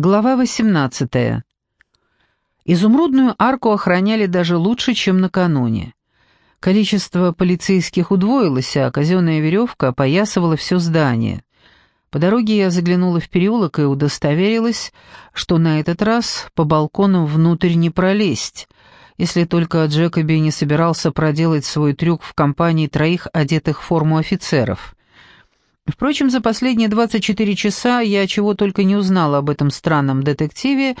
Глава 18. Изумрудную арку охраняли даже лучше, чем накануне. Количество полицейских удвоилось, а казенная веревка опоясывала все здание. По дороге я заглянула в переулок и удостоверилась, что на этот раз по балконам внутрь не пролезть, если только Джекоби не собирался проделать свой трюк в компании троих одетых в форму офицеров. Впрочем, за последние 24 часа я чего только не узнала об этом странном детективе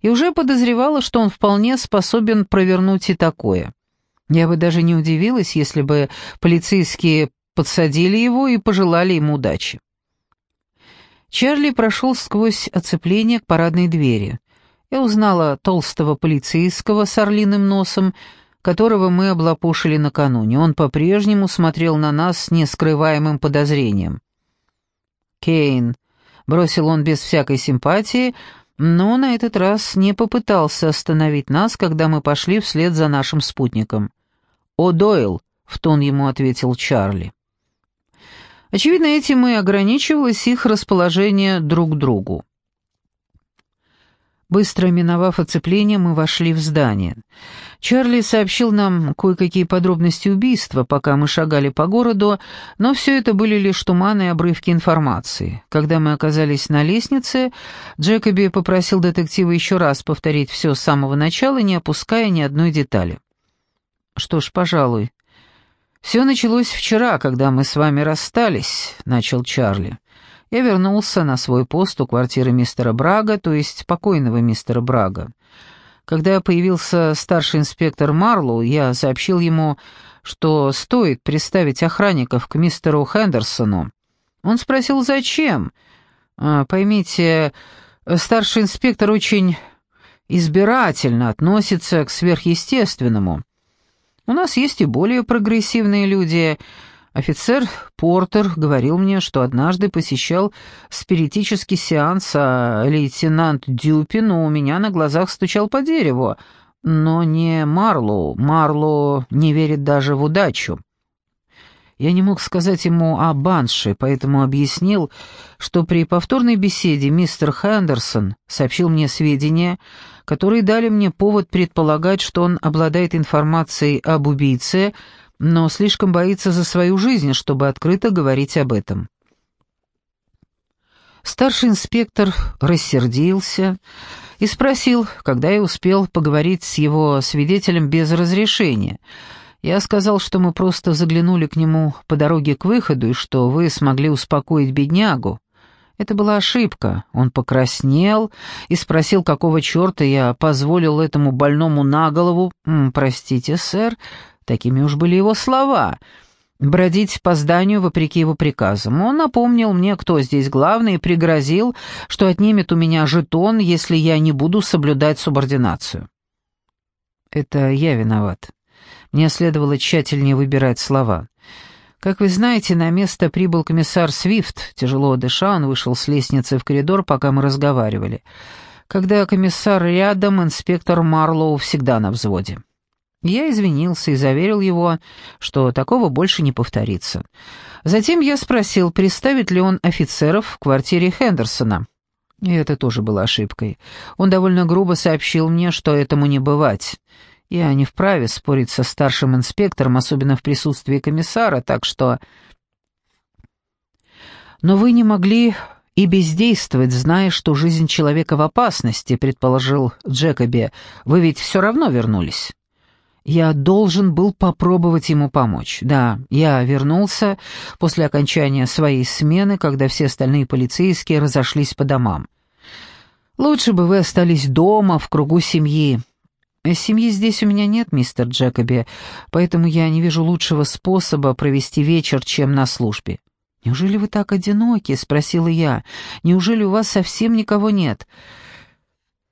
и уже подозревала, что он вполне способен провернуть и такое. Я бы даже не удивилась, если бы полицейские подсадили его и пожелали ему удачи. Чарли прошел сквозь оцепление к парадной двери. Я узнала толстого полицейского с орлиным носом, которого мы облапошили накануне. Он по-прежнему смотрел на нас с нескрываемым подозрением. «Кейн», — бросил он без всякой симпатии, но на этот раз не попытался остановить нас, когда мы пошли вслед за нашим спутником. «О, Дойл», — в тон ему ответил Чарли. Очевидно, этим и ограничивалось их расположение друг к другу. Быстро миновав оцепление, мы вошли в здание. Чарли сообщил нам кое-какие подробности убийства, пока мы шагали по городу, но все это были лишь туманы и обрывки информации. Когда мы оказались на лестнице, Джекоби попросил детектива еще раз повторить все с самого начала, не опуская ни одной детали. «Что ж, пожалуй. Все началось вчера, когда мы с вами расстались», — начал Чарли я вернулся на свой пост у квартиры мистера Брага, то есть покойного мистера Брага. Когда появился старший инспектор Марлоу, я сообщил ему, что стоит приставить охранников к мистеру Хендерсону. Он спросил, зачем. А, поймите, старший инспектор очень избирательно относится к сверхъестественному. У нас есть и более прогрессивные люди, Офицер Портер говорил мне, что однажды посещал спиритический сеанс, а лейтенант Дюпин у меня на глазах стучал по дереву. Но не Марлоу. Марлоу не верит даже в удачу. Я не мог сказать ему о Банше, поэтому объяснил, что при повторной беседе мистер Хендерсон сообщил мне сведения, которые дали мне повод предполагать, что он обладает информацией об убийце, но слишком боится за свою жизнь, чтобы открыто говорить об этом. Старший инспектор рассердился и спросил, когда я успел поговорить с его свидетелем без разрешения. Я сказал, что мы просто заглянули к нему по дороге к выходу и что вы смогли успокоить беднягу. Это была ошибка. Он покраснел и спросил, какого черта я позволил этому больному на голову, «Простите, сэр, Такими уж были его слова. Бродить по зданию вопреки его приказам. Он напомнил мне, кто здесь главный, и пригрозил, что отнимет у меня жетон, если я не буду соблюдать субординацию. Это я виноват. Мне следовало тщательнее выбирать слова. Как вы знаете, на место прибыл комиссар Свифт. Тяжело дыша, он вышел с лестницы в коридор, пока мы разговаривали. Когда комиссар рядом, инспектор Марлоу всегда на взводе. Я извинился и заверил его, что такого больше не повторится. Затем я спросил, представит ли он офицеров в квартире Хендерсона. И это тоже было ошибкой. Он довольно грубо сообщил мне, что этому не бывать. Я не вправе спорить со старшим инспектором, особенно в присутствии комиссара, так что... Но вы не могли и бездействовать, зная, что жизнь человека в опасности, предположил Джекоби. Вы ведь все равно вернулись. Я должен был попробовать ему помочь. Да, я вернулся после окончания своей смены, когда все остальные полицейские разошлись по домам. Лучше бы вы остались дома, в кругу семьи. Семьи здесь у меня нет, мистер Джекоби, поэтому я не вижу лучшего способа провести вечер, чем на службе. «Неужели вы так одиноки?» — спросила я. «Неужели у вас совсем никого нет?»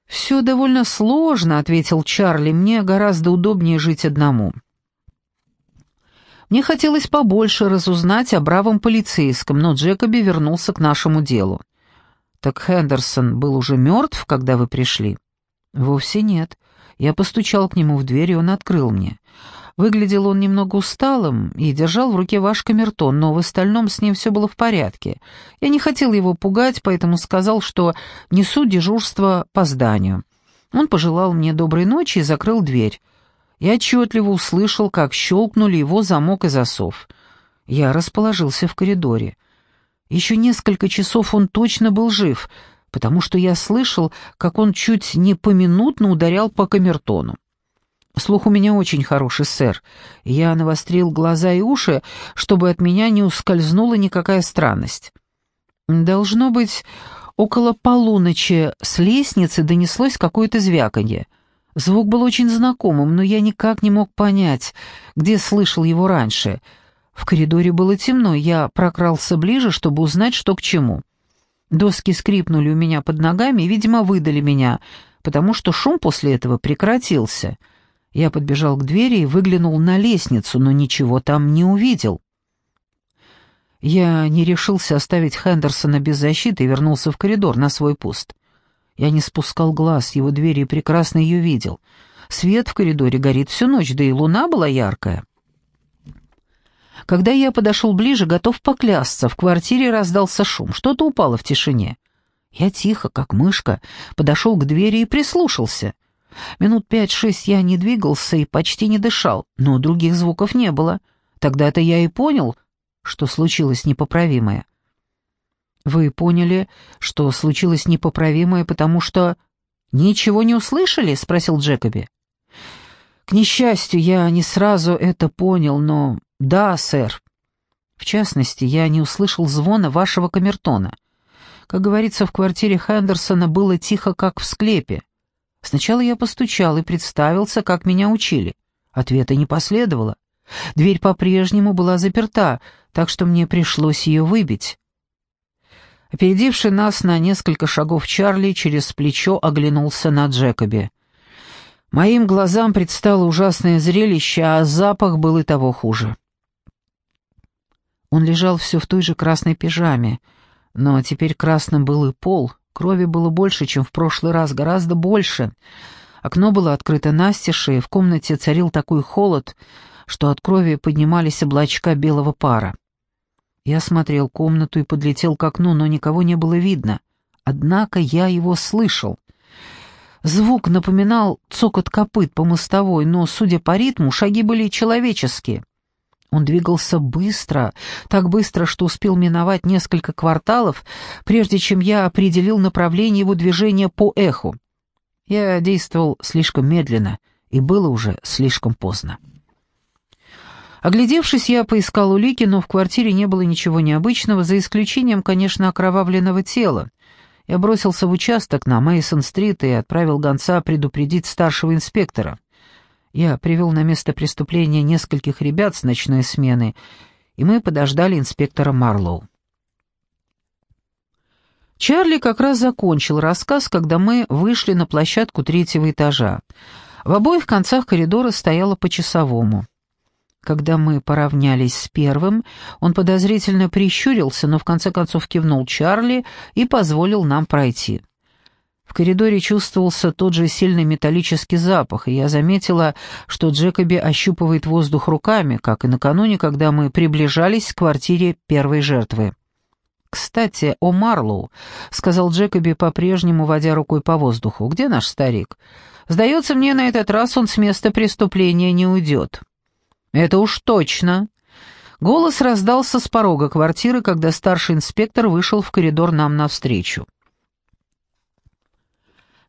«Все довольно сложно», — ответил Чарли. «Мне гораздо удобнее жить одному». Мне хотелось побольше разузнать о бравом полицейском, но Джекоби вернулся к нашему делу. «Так Хендерсон был уже мертв, когда вы пришли?» «Вовсе нет. Я постучал к нему в дверь, и он открыл мне. Выглядел он немного усталым и держал в руке ваш камертон, но в остальном с ним все было в порядке. Я не хотел его пугать, поэтому сказал, что несу дежурство по зданию. Он пожелал мне доброй ночи и закрыл дверь. Я отчетливо услышал, как щелкнули его замок и засов. Я расположился в коридоре. Еще несколько часов он точно был жив, потому что я слышал, как он чуть не поминутно ударял по камертону. Слух у меня очень хороший, сэр. Я навострил глаза и уши, чтобы от меня не ускользнула никакая странность. Должно быть, около полуночи с лестницы донеслось какое-то звяканье. Звук был очень знакомым, но я никак не мог понять, где слышал его раньше. В коридоре было темно, я прокрался ближе, чтобы узнать, что к чему. Доски скрипнули у меня под ногами и, видимо, выдали меня, потому что шум после этого прекратился — я подбежал к двери и выглянул на лестницу, но ничего там не увидел. Я не решился оставить Хендерсона без защиты и вернулся в коридор на свой пост. Я не спускал глаз его двери и прекрасно ее видел. Свет в коридоре горит всю ночь, да и луна была яркая. Когда я подошел ближе, готов поклясться, в квартире раздался шум, что-то упало в тишине. Я тихо, как мышка, подошел к двери и прислушался — Минут пять-шесть я не двигался и почти не дышал, но других звуков не было. Тогда-то я и понял, что случилось непоправимое. Вы поняли, что случилось непоправимое, потому что ничего не услышали? спросил Джекоби. К несчастью, я не сразу это понял, но да, сэр. В частности, я не услышал звона вашего камертона. Как говорится, в квартире Хендерсона было тихо, как в склепе. Сначала я постучал и представился, как меня учили. Ответа не последовало. Дверь по-прежнему была заперта, так что мне пришлось ее выбить. Опередивший нас на несколько шагов Чарли через плечо оглянулся на Джекоби. Моим глазам предстало ужасное зрелище, а запах был и того хуже. Он лежал все в той же красной пижаме, но теперь красным был и пол, Крови было больше, чем в прошлый раз, гораздо больше. Окно было открыто настежь, и в комнате царил такой холод, что от крови поднимались облачка белого пара. Я смотрел комнату и подлетел к окну, но никого не было видно. Однако я его слышал. Звук напоминал цокот копыт по мостовой, но, судя по ритму, шаги были человеческие. Он двигался быстро, так быстро, что успел миновать несколько кварталов, прежде чем я определил направление его движения по эху. Я действовал слишком медленно, и было уже слишком поздно. Оглядевшись, я поискал улики, но в квартире не было ничего необычного, за исключением, конечно, окровавленного тела. Я бросился в участок на Мейсон-стрит и отправил гонца предупредить старшего инспектора. Я привел на место преступления нескольких ребят с ночной смены, и мы подождали инспектора Марлоу. Чарли как раз закончил рассказ, когда мы вышли на площадку третьего этажа. В обоих концах коридора стояло по часовому. Когда мы поравнялись с первым, он подозрительно прищурился, но в конце концов кивнул Чарли и позволил нам пройти. В коридоре чувствовался тот же сильный металлический запах, и я заметила, что Джекоби ощупывает воздух руками, как и накануне, когда мы приближались к квартире первой жертвы. «Кстати, о Марлоу», — сказал Джекоби, по-прежнему водя рукой по воздуху. «Где наш старик? Сдается мне, на этот раз он с места преступления не уйдет». «Это уж точно». Голос раздался с порога квартиры, когда старший инспектор вышел в коридор нам навстречу.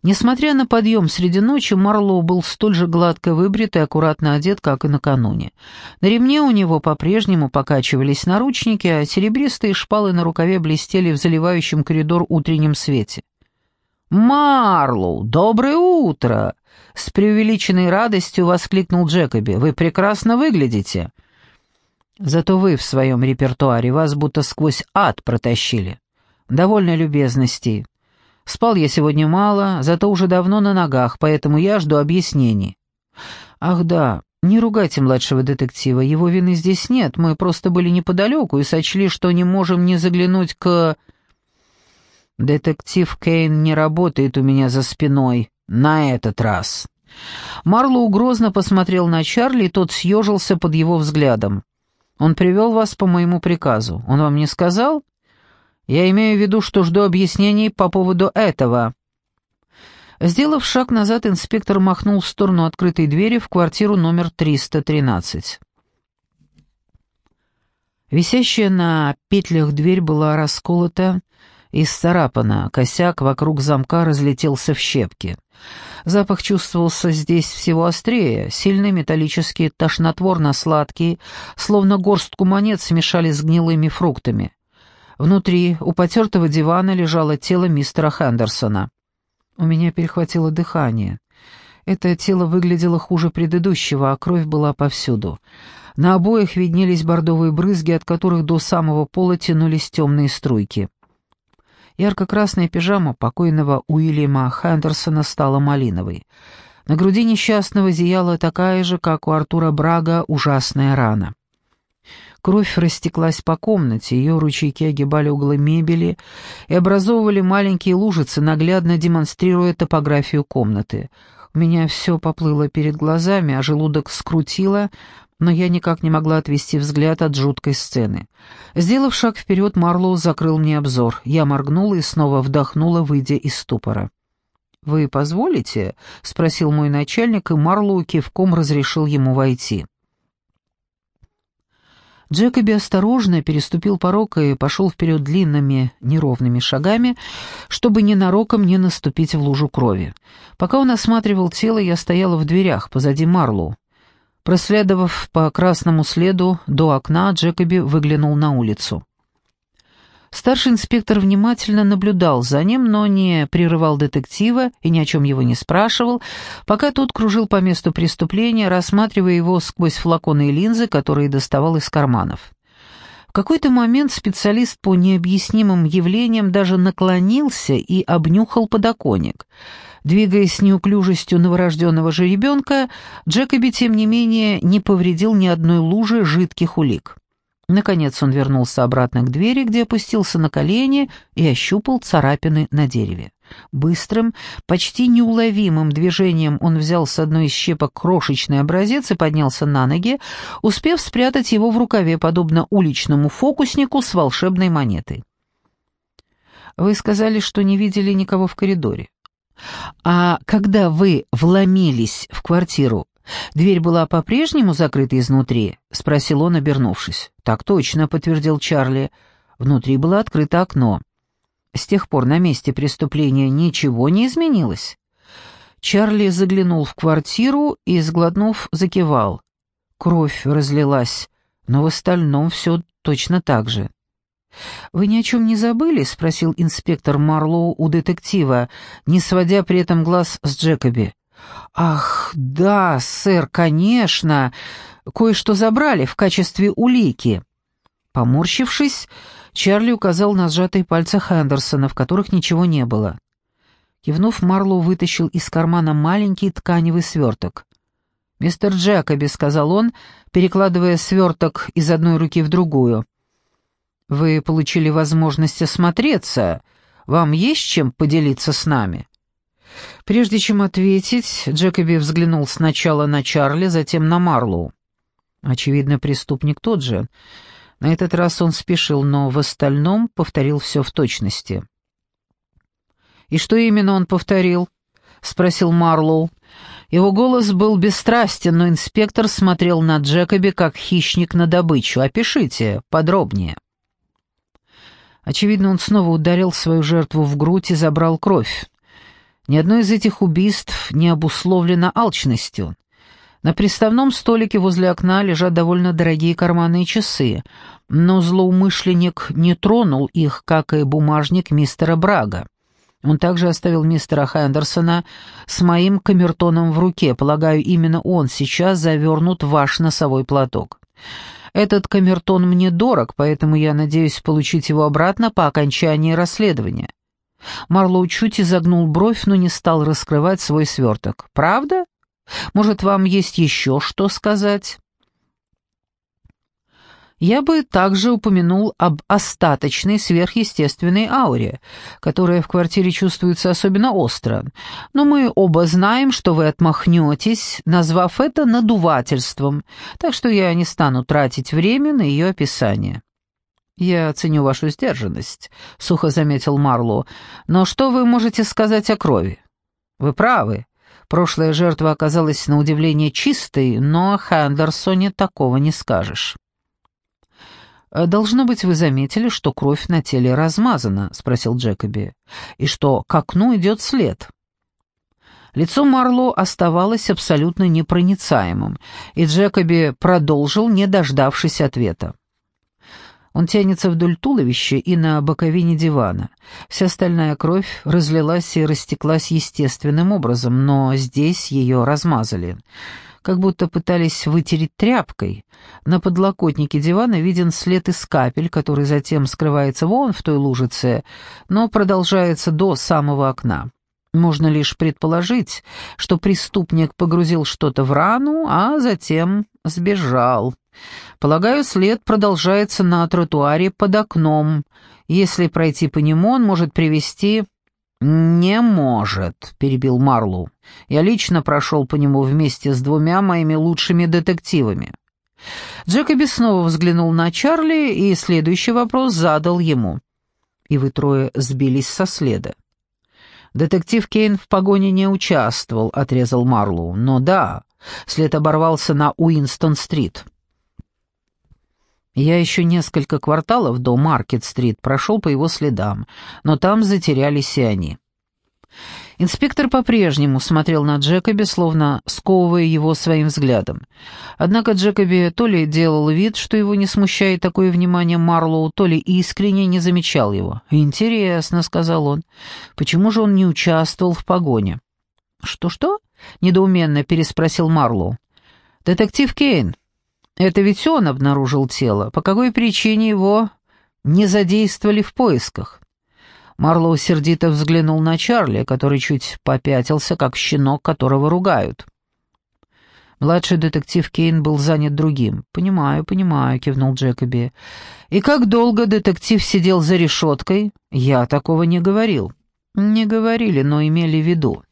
Несмотря на подъем среди ночи, Марлоу был столь же гладко выбрит и аккуратно одет, как и накануне. На ремне у него по-прежнему покачивались наручники, а серебристые шпалы на рукаве блестели в заливающем коридор утреннем свете. «Марлоу, доброе утро!» — с преувеличенной радостью воскликнул Джекоби. «Вы прекрасно выглядите!» «Зато вы в своем репертуаре вас будто сквозь ад протащили. Довольно любезностей». Спал я сегодня мало, зато уже давно на ногах, поэтому я жду объяснений. Ах да, не ругайте младшего детектива, его вины здесь нет, мы просто были неподалеку и сочли, что не можем не заглянуть к... Детектив Кейн не работает у меня за спиной, на этот раз. Марлоу грозно посмотрел на Чарли, и тот съежился под его взглядом. «Он привел вас по моему приказу. Он вам не сказал?» «Я имею в виду, что жду объяснений по поводу этого». Сделав шаг назад, инспектор махнул в сторону открытой двери в квартиру номер 313. Висящая на петлях дверь была расколота и сцарапана, косяк вокруг замка разлетелся в щепки. Запах чувствовался здесь всего острее, сильный металлический, тошнотворно-сладкий, словно горстку монет смешали с гнилыми фруктами. Внутри, у потертого дивана, лежало тело мистера Хендерсона. У меня перехватило дыхание. Это тело выглядело хуже предыдущего, а кровь была повсюду. На обоих виднелись бордовые брызги, от которых до самого пола тянулись темные струйки. Ярко-красная пижама покойного Уильяма Хендерсона стала малиновой. На груди несчастного зияла такая же, как у Артура Брага, ужасная рана. Кровь растеклась по комнате, ее ручейки огибали углы мебели и образовывали маленькие лужицы, наглядно демонстрируя топографию комнаты. У меня все поплыло перед глазами, а желудок скрутило, но я никак не могла отвести взгляд от жуткой сцены. Сделав шаг вперед, Марлоу закрыл мне обзор. Я моргнула и снова вдохнула, выйдя из ступора. «Вы позволите?» — спросил мой начальник, и Марлоу кивком разрешил ему войти. Джекоби осторожно переступил порог и пошел вперед длинными неровными шагами, чтобы ненароком не наступить в лужу крови. Пока он осматривал тело, я стояла в дверях позади Марлоу. Проследовав по красному следу до окна, Джекоби выглянул на улицу. Старший инспектор внимательно наблюдал за ним, но не прерывал детектива и ни о чем его не спрашивал, пока тот кружил по месту преступления, рассматривая его сквозь флаконы и линзы, которые доставал из карманов. В какой-то момент специалист по необъяснимым явлениям даже наклонился и обнюхал подоконник — Двигаясь с неуклюжестью новорожденного жеребенка, Джекоби, тем не менее, не повредил ни одной лужи жидких улик. Наконец он вернулся обратно к двери, где опустился на колени и ощупал царапины на дереве. Быстрым, почти неуловимым движением он взял с одной из щепок крошечный образец и поднялся на ноги, успев спрятать его в рукаве, подобно уличному фокуснику с волшебной монетой. «Вы сказали, что не видели никого в коридоре. «А когда вы вломились в квартиру, дверь была по-прежнему закрыта изнутри?» — спросил он, обернувшись. «Так точно», — подтвердил Чарли. «Внутри было открыто окно. С тех пор на месте преступления ничего не изменилось». Чарли заглянул в квартиру и, сглотнув, закивал. Кровь разлилась, но в остальном все точно так же. «Вы ни о чем не забыли?» — спросил инспектор Марлоу у детектива, не сводя при этом глаз с Джекоби. «Ах, да, сэр, конечно. Кое-что забрали в качестве улики». Поморщившись, Чарли указал на сжатые пальцы Хендерсона, в которых ничего не было. Кивнув, Марлоу вытащил из кармана маленький тканевый сверток. «Мистер Джекоби», — сказал он, перекладывая сверток из одной руки в другую, — вы получили возможность осмотреться. Вам есть чем поделиться с нами?» Прежде чем ответить, Джекоби взглянул сначала на Чарли, затем на Марлоу. Очевидно, преступник тот же. На этот раз он спешил, но в остальном повторил все в точности. «И что именно он повторил?» — спросил Марлоу. Его голос был бесстрастен, но инспектор смотрел на Джекоби как хищник на добычу. «Опишите подробнее». Очевидно, он снова ударил свою жертву в грудь и забрал кровь. Ни одно из этих убийств не обусловлено алчностью. На приставном столике возле окна лежат довольно дорогие карманные часы, но злоумышленник не тронул их, как и бумажник мистера Брага. Он также оставил мистера Хендерсона с моим камертоном в руке. Полагаю, именно он сейчас завернут в ваш носовой платок. Этот камертон мне дорог, поэтому я надеюсь получить его обратно по окончании расследования». Марлоу чуть изогнул бровь, но не стал раскрывать свой сверток. «Правда? Может, вам есть еще что сказать?» Я бы также упомянул об остаточной сверхъестественной ауре, которая в квартире чувствуется особенно остро, но мы оба знаем, что вы отмахнетесь, назвав это надувательством, так что я не стану тратить время на ее описание. «Я ценю вашу сдержанность», — сухо заметил Марло, «но что вы можете сказать о крови?» «Вы правы. Прошлая жертва оказалась на удивление чистой, но о Хендерсоне такого не скажешь». «Э, «Должно быть, вы заметили, что кровь на теле размазана?» — спросил Джекоби. «И что к окну идет след?» Лицо Марло оставалось абсолютно непроницаемым, и Джекоби продолжил, не дождавшись ответа. Он тянется вдоль туловища и на боковине дивана. Вся остальная кровь разлилась и растеклась естественным образом, но здесь ее размазали как будто пытались вытереть тряпкой. На подлокотнике дивана виден след из капель, который затем скрывается вон в той лужице, но продолжается до самого окна. Можно лишь предположить, что преступник погрузил что-то в рану, а затем сбежал. Полагаю, след продолжается на тротуаре под окном. Если пройти по нему, он может привести «Не может», — перебил Марлоу. «Я лично прошел по нему вместе с двумя моими лучшими детективами». Джекоби снова взглянул на Чарли и следующий вопрос задал ему. «И вы трое сбились со следа». «Детектив Кейн в погоне не участвовал», — отрезал Марлоу. «Но да, след оборвался на Уинстон-стрит». Я еще несколько кварталов до Маркет-стрит прошел по его следам, но там затерялись и они. Инспектор по-прежнему смотрел на Джекоби, словно сковывая его своим взглядом. Однако Джекоби то ли делал вид, что его не смущает такое внимание Марлоу, то ли искренне не замечал его. «Интересно», — сказал он, — «почему же он не участвовал в погоне?» «Что-что?» — недоуменно переспросил Марлоу. «Детектив Кейн, это ведь он обнаружил тело. По какой причине его не задействовали в поисках? Марлоу сердито взглянул на Чарли, который чуть попятился, как щенок, которого ругают. Младший детектив Кейн был занят другим. «Понимаю, понимаю», — кивнул Джекоби. «И как долго детектив сидел за решеткой?» «Я такого не говорил». «Не говорили, но имели в виду.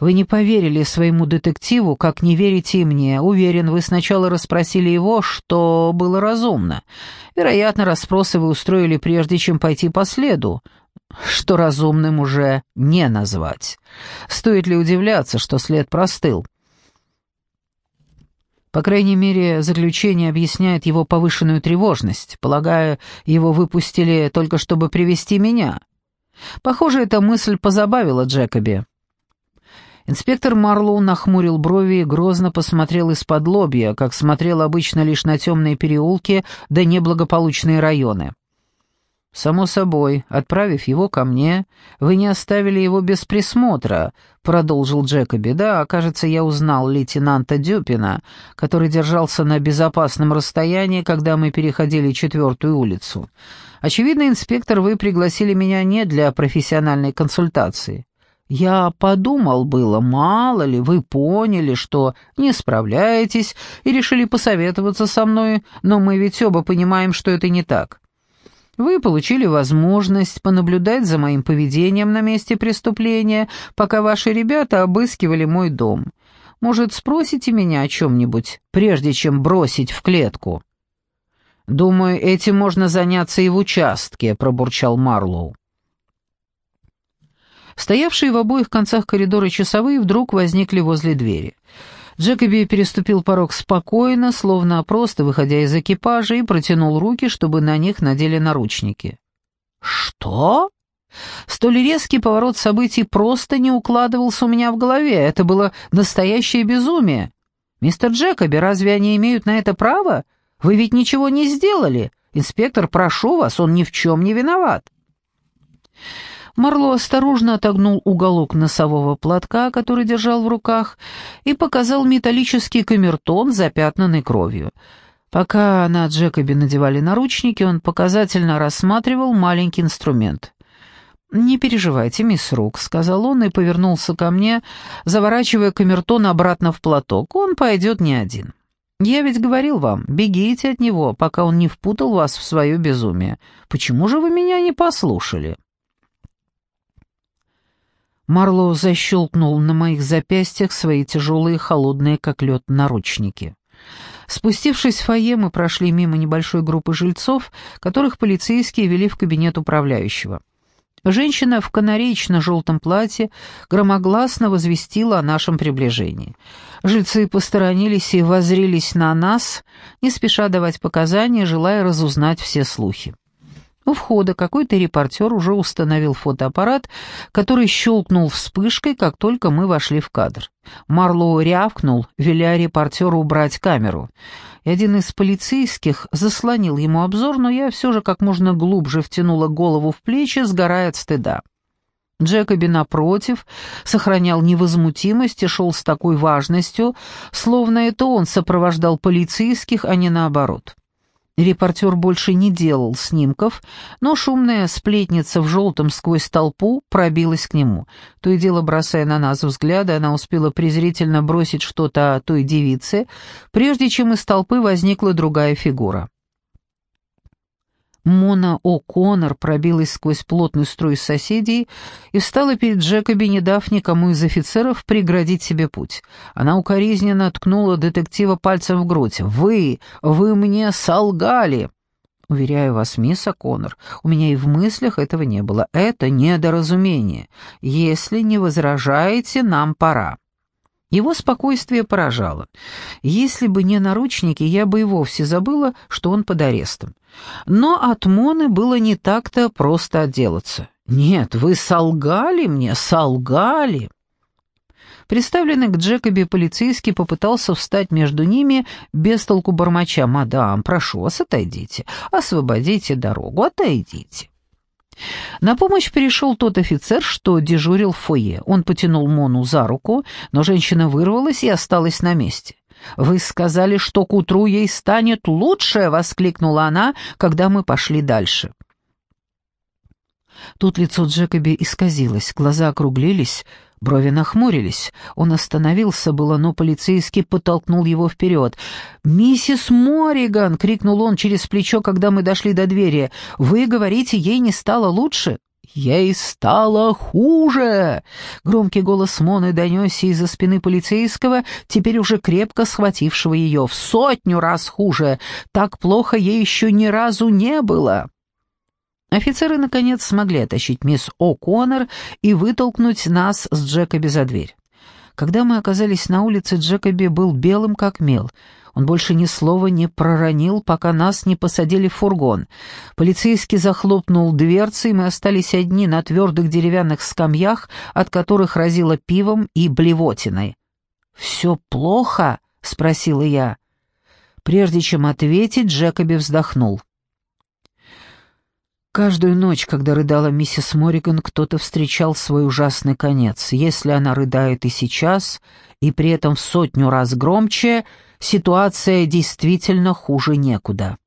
Вы не поверили своему детективу, как не верите и мне. Уверен, вы сначала расспросили его, что было разумно. Вероятно, расспросы вы устроили прежде, чем пойти по следу, что разумным уже не назвать. Стоит ли удивляться, что след простыл? По крайней мере, заключение объясняет его повышенную тревожность. Полагаю, его выпустили только чтобы привести меня. Похоже, эта мысль позабавила Джекоби. Инспектор Марлоу нахмурил брови и грозно посмотрел из-под лобья, как смотрел обычно лишь на темные переулки да неблагополучные районы. «Само собой, отправив его ко мне, вы не оставили его без присмотра», — продолжил Джекоби. «Да, кажется, я узнал лейтенанта Дюпина, который держался на безопасном расстоянии, когда мы переходили четвертую улицу. Очевидно, инспектор, вы пригласили меня не для профессиональной консультации. Я подумал было, мало ли, вы поняли, что не справляетесь и решили посоветоваться со мной, но мы ведь оба понимаем, что это не так. Вы получили возможность понаблюдать за моим поведением на месте преступления, пока ваши ребята обыскивали мой дом. Может, спросите меня о чем-нибудь, прежде чем бросить в клетку?» «Думаю, этим можно заняться и в участке», — пробурчал Марлоу. Стоявшие в обоих концах коридора часовые вдруг возникли возле двери. Джекоби переступил порог спокойно, словно просто выходя из экипажа, и протянул руки, чтобы на них надели наручники. «Что?» Столь резкий поворот событий просто не укладывался у меня в голове. Это было настоящее безумие. «Мистер Джекоби, разве они имеют на это право? Вы ведь ничего не сделали. Инспектор, прошу вас, он ни в чем не виноват». Марло осторожно отогнул уголок носового платка, который держал в руках, и показал металлический камертон, запятнанный кровью. Пока на Джекобе надевали наручники, он показательно рассматривал маленький инструмент. «Не переживайте, мисс Рук», — сказал он и повернулся ко мне, заворачивая камертон обратно в платок. «Он пойдет не один». Я ведь говорил вам, бегите от него, пока он не впутал вас в свое безумие. Почему же вы меня не послушали?» Марлоу защелкнул на моих запястьях свои тяжелые, холодные, как лед, наручники. Спустившись в фойе, мы прошли мимо небольшой группы жильцов, которых полицейские вели в кабинет управляющего. Женщина в канареечно-желтом платье громогласно возвестила о нашем приближении. Жильцы посторонились и воззрились на нас, не спеша давать показания, желая разузнать все слухи. У входа какой-то репортер уже установил фотоаппарат, который щелкнул вспышкой, как только мы вошли в кадр. Марлоу рявкнул, веля репортеру убрать камеру. И один из полицейских заслонил ему обзор, но я все же как можно глубже втянула голову в плечи, сгорая от стыда. Джекоби, напротив, сохранял невозмутимость и шел с такой важностью, словно это он сопровождал полицейских, а не наоборот. Репортер больше не делал снимков, но шумная сплетница в желтом сквозь толпу пробилась к нему. То и дело, бросая на нас взгляды, она успела презрительно бросить что-то той девице, прежде чем из толпы возникла другая фигура. Мона О'Коннор пробилась сквозь плотный строй соседей и встала перед Джекоби, не дав никому из офицеров преградить себе путь. Она укоризненно ткнула детектива пальцем в грудь. «Вы! Вы мне солгали!» «Уверяю вас, мисс О'Коннор, у меня и в мыслях этого не было. Это недоразумение. Если не возражаете, нам пора». Его спокойствие поражало. Если бы не наручники, я бы и вовсе забыла, что он под арестом. Но от Моны было не так-то просто отделаться. «Нет, вы солгали мне, солгали!» Представленный к Джекоби полицейский попытался встать между ними, без толку бормоча. «Мадам, прошу вас, отойдите, освободите дорогу, отойдите». На помощь пришел тот офицер, что дежурил в фойе. Он потянул Мону за руку, но женщина вырвалась и осталась на месте. «Вы сказали, что к утру ей станет лучше!» — воскликнула она, когда мы пошли дальше. Тут лицо Джекоби исказилось, глаза округлились, Брови нахмурились. Он остановился было, но полицейский подтолкнул его вперед. «Миссис Морриган!» — крикнул он через плечо, когда мы дошли до двери. «Вы говорите, ей не стало лучше?» «Ей стало хуже!» Громкий голос Моны донесся из-за спины полицейского, теперь уже крепко схватившего ее. «В сотню раз хуже! Так плохо ей еще ни разу не было!» Офицеры, наконец, смогли оттащить мисс О'Коннор и вытолкнуть нас с Джекоби за дверь. Когда мы оказались на улице, Джекоби был белым как мел. Он больше ни слова не проронил, пока нас не посадили в фургон. Полицейский захлопнул дверцы, и мы остались одни на твердых деревянных скамьях, от которых разило пивом и блевотиной. «Все плохо?» — спросила я. Прежде чем ответить, Джекоби вздохнул. Каждую ночь, когда рыдала миссис Морриган, кто-то встречал свой ужасный конец. Если она рыдает и сейчас, и при этом в сотню раз громче, ситуация действительно хуже некуда.